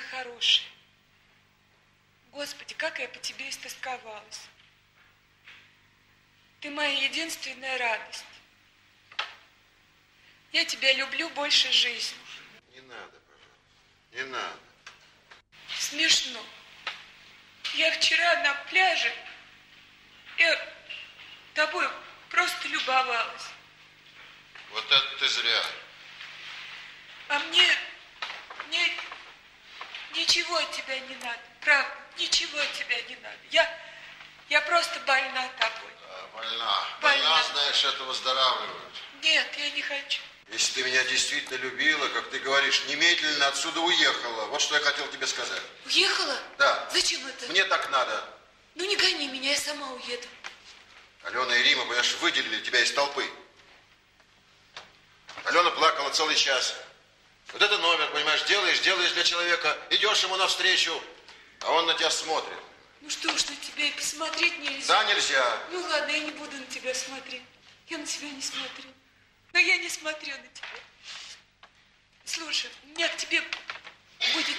хороший. Господи, как я по тебе истосковалась. Ты моя единственная радость. Я тебя люблю больше жизни. Не надо, пожалуйста, не надо. Смешно. Я вчера на пляже, я тобой просто любовалась. Вот это ты зря. А мне, мне ничего от тебя не надо, правда, ничего от тебя не надо. Я, я просто больна тобой. Да, больна. Больна. Больна, знаешь, это выздоравливают. Нет, я не хочу. Если ты меня действительно любила, как ты говоришь, немедленно отсюда уехала. Вот что я хотел тебе сказать. Уехала? Да. Зачем это? Мне так надо. Ну не гони меня, я сама уеду. Алена и Рима, понимаешь, выделили тебя из толпы. Алена плакала целый час. Вот это номер, понимаешь, делаешь, делаешь для человека, идешь ему навстречу, а он на тебя смотрит. Ну что уж на тебя и посмотреть нельзя. Да, нельзя. Ну ладно, я не буду на тебя смотреть. Я на тебя не смотрю. Но я не смотрю на тебя. Слушай, у меня к тебе будет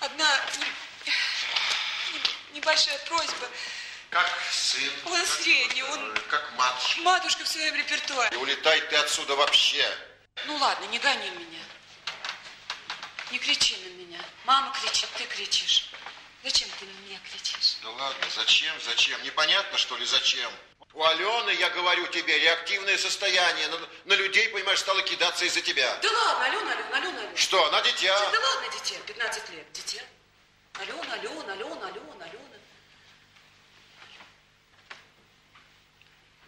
одна не- не- небольшая просьба. Как сын. Он как, средний, он- Как матушка. Матушка в своем репертуаре. И улетай ты отсюда вообще. Ну ладно, не гони меня. Не кричи на меня. Мама кричит, ты кричишь. Зачем ты на меня кричишь? Да ладно, зачем, зачем? Непонятно, что ли, зачем? У Алены, я говорю тебе, реактивное состояние. На, на людей, понимаешь, стало кидаться из-за тебя. Да ладно, Алена, Алена, Алена, Алена. Что, она дитя? Да ладно, дитя, 15 лет, дитя. Алена, Алена, Алена, Алена, Алена.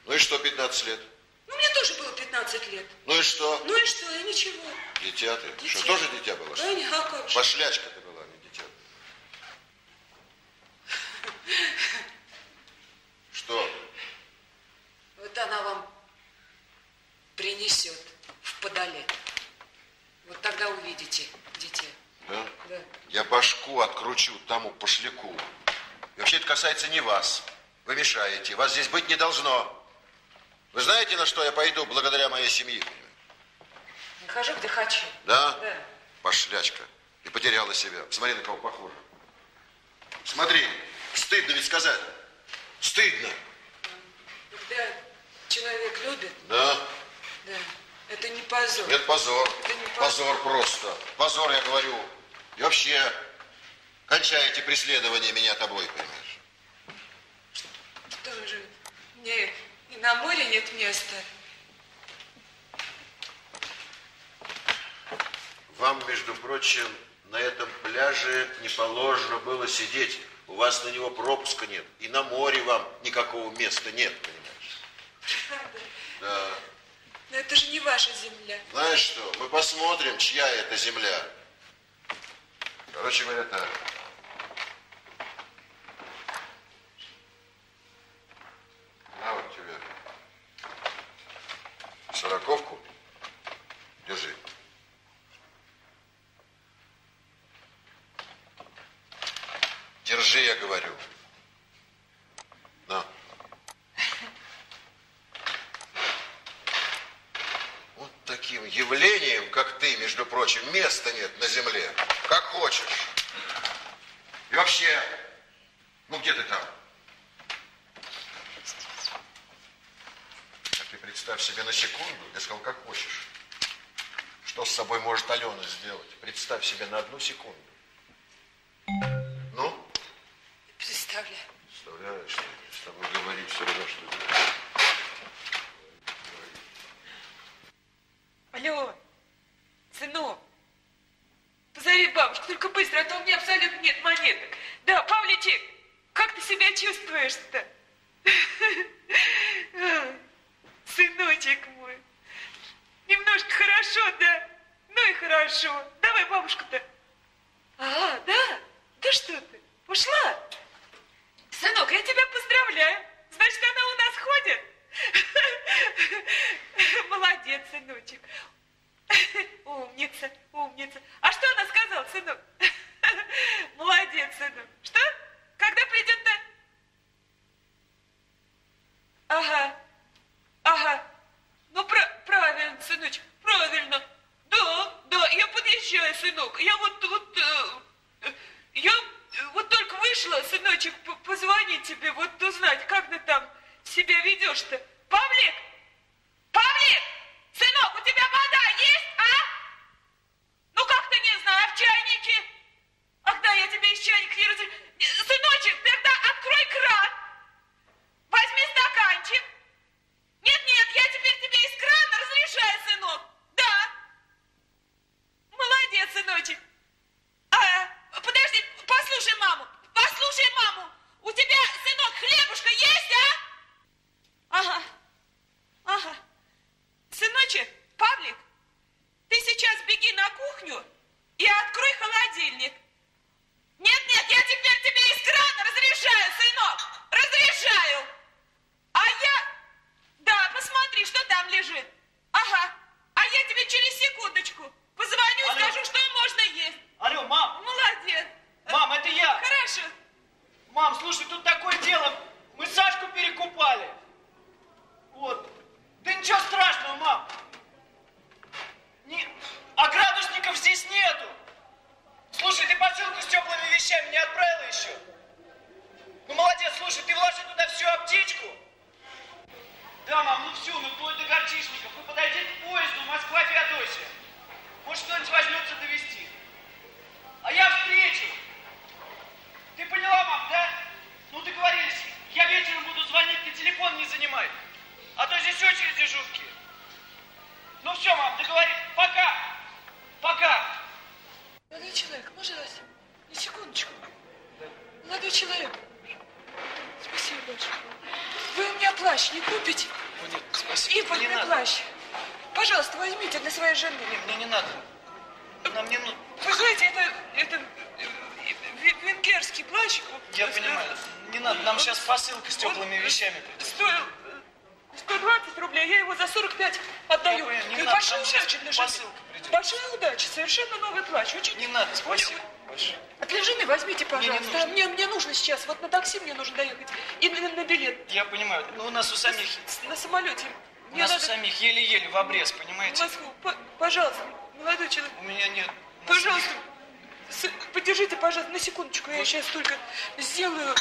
Ну и что 15 лет? Ну, мне тоже было 15 лет. Ну и что? Ну и что, и ничего. Дитя ты? Дитя. Что, тоже дитя была? что Да не, а как же. Пошлячка ты была, а не дитя. Что? Вот она вам принесет в подоле. Вот тогда увидите, дитя. Да? Да. Я башку откручу тому пошляку. И вообще это касается не вас. Вы мешаете. Вас здесь быть не должно. Вы знаете, на что я пойду благодаря моей семье? Хожу, где хочу. Да? Да. Пошлячка. И потеряла себя. Смотри, на кого похожа. Смотри, стыдно ведь сказать. Стыдно. Когда человек любит, Да? да, это не позор. Нет, позор. Это не позор. Позор просто. Позор, я говорю. И вообще, кончайте преследование меня тобой, понимаешь? Что же, мне и на море нет места. Вам, между прочим, на этом пляже не положено было сидеть. У вас на него пропуска нет. И на море вам никакого места нет, понимаешь? Правда? Да. Но это же не ваша земля. Знаешь что, мы посмотрим, чья это земля. Короче говоря, так. На вот тебе. Сороковку. Держи. Держи, я говорю. На. Вот таким явлением, как ты, между прочим, места нет на земле. Как хочешь. И вообще, ну где ты там? А ты представь себе на секунду, я сказал, как хочешь. Что с собой может Алена сделать? Представь себе на одну секунду. Ну, Представляю. представляешь, с тобой говорить все равно, что Алло, сынок, позови бабушку, только быстро, а то у меня абсолютно нет монеток. Да, Павличек, как ты себя чувствуешь-то? Сыночек мой, немножко хорошо, да? Ну и хорошо. Давай бабушку-то. А, да? Да что ты, ушла? Сынок, я тебя поздравляю. Значит, она у нас ходит? Молодец, сыночек. Умница, умница. А что она сказала, сынок? Молодец, сынок. Что? Когда придет-то? Ага, ага. Ну, пра- правильно, сыночек, правильно. Да, да, я подъезжаю, сынок. Я вот, вот, э, сыночек, позвонить тебе, вот узнать, как ты там себя ведешь-то. Павлик! Сынок, у тебя вода есть, а? Ну как ты не знаю, а в чайнике? Ах да, я тебе из чайника не разрешу. Сыночек, тогда открой кран. Возьми стаканчик. Нет-нет, я теперь тебе из крана разрешаю, сынок. Да. Молодец, сыночек. А, подожди, послушай маму. Послушай маму. У тебя, сынок, хлебушка есть, а? Ага. Ага. Сыночек, Павлик, ты сейчас беги на кухню и открой холодильник. Нет, нет, я теперь тебе из крана разрешаю, сынок. Разрешаю. А я... Да, посмотри, что там лежит. Ага. А я тебе через секундочку позвоню и скажу, что можно есть. Алло, мам! Молодец. Мам, это я! Хорошо. Мам, слушай, тут такое дело. Мы Сашку перекупали. Вот. Да ничего страшного, мам. Не... А градусников здесь нету. Слушай, ты посылку с теплыми вещами не отправила еще? Ну, молодец, слушай, ты вложи туда всю аптечку. Да, мам, ну всю, ну вплоть до горчишников. Вы подойдите к поезду Москва-Феодосия. Может, кто-нибудь возьмется довести. А я встречу. Ты поняла, мам, да? Ну, договорились. Я вечером буду звонить, ты телефон не занимай. А то здесь очереди жуткие. Ну все, мам, договорились. Пока. Пока. Молодой человек, можно вас? На секундочку. Молодой человек. Спасибо большое. Вы у меня плащ не купите? Ой, нет, спасибо. Импортный не надо. плащ. Пожалуйста, возьмите для своей жены. Не, мне не надо. Нам не нужно. Вы знаете, это, это э, ве- венгерский плащ. Я Э, понимаю. Не надо. Нам сейчас посылка с теплыми вещами придет. Стоил э, 120 рублей, я его за 45 отдаю. Я понял, не надо, большая удача для жены. посылка придет. Большая удача, совершенно новый плащ. Очень... Не надо, очень- для жены возьмите, не пожалуйста. нужно. мне, мне нужно сейчас, вот на такси мне нужно доехать. И на, на билет. Я понимаю. Ну, у нас у самих... На самолете. У Мне нас у надо самих еле-еле в обрез, в понимаете? Москву. П- пожалуйста, молодой человек. У меня нет... у Пожалуйста, с- подержите, пожалуйста, на секундочку. Я сейчас только сделаю